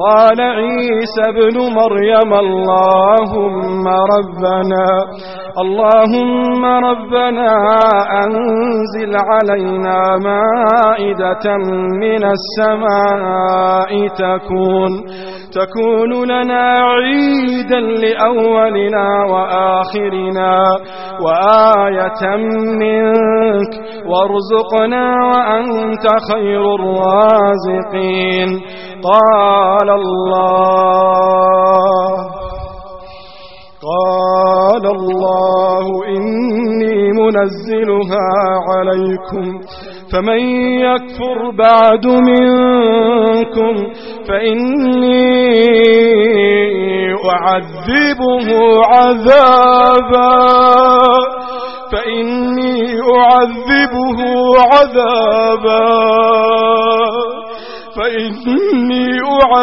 قال عيسى ابن مريم اللهم ربنا اللهم ربنا أنزل علينا مائدة من السماء تكون تكون لنا عيدا لأولنا وآخرنا وآية منك وارزقنا وأنت خير الرازقين. قال الله إني منزلها عليكم. فمن يكفر بعد منكم فإني أعذبه عذابا.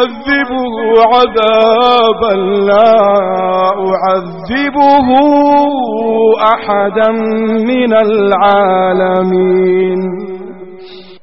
أعذبه عذابا لا أعذبه أحدا من العالمين.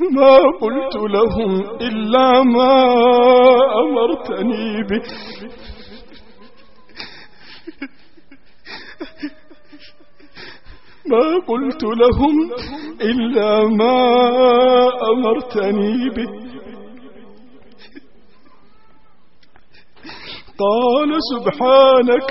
ما قلت لهم إلا ما أمرتني به. ما قلت لهم إلا ما أمرتني به. قال سبحانك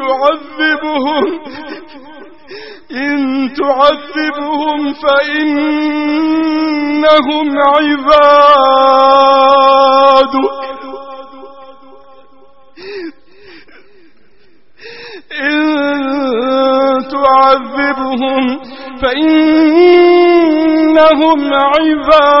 تعذبهم. إن تعذبهم فإنهم عبادك إن تعذبهم فإنهم عبادك